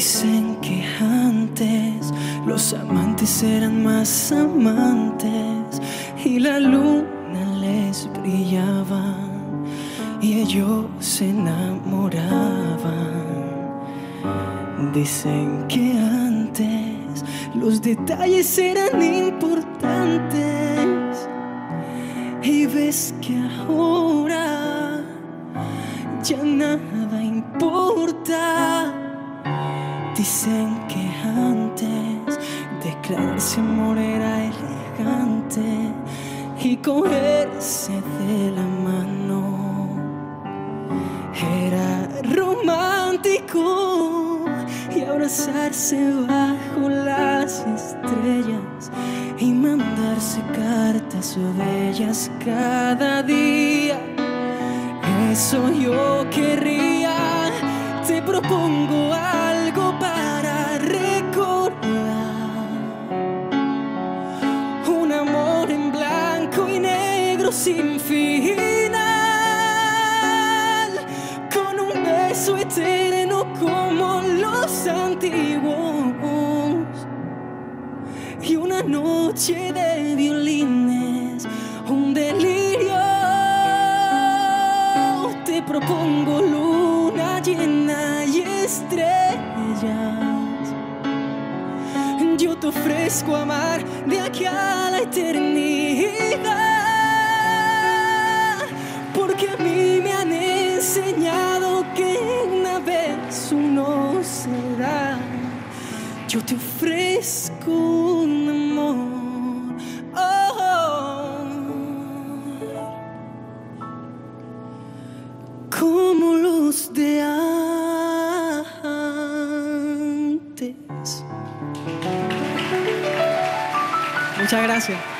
Dicen que antes los amantes eran más amantes y la luna les brillaba y ellos se enamoraban. Dicen que antes los detalles eran importantes y ves que ahora ya nada importa. Dicen que antes declararse amor era elegante y cogerse de la mano era romántico y abrazarse bajo las estrellas y mandarse cartas bellas cada día. Eso yo querría, te propongo algo sin final, con un beso eterno como los antiguos y una noche de violines, un delirio. Te propongo luna llena y estrellas. Yo te ofrezco amar de aquí a la eternidad, será. Yo te ofrezco un amor. como los de antes. Muchas gracias.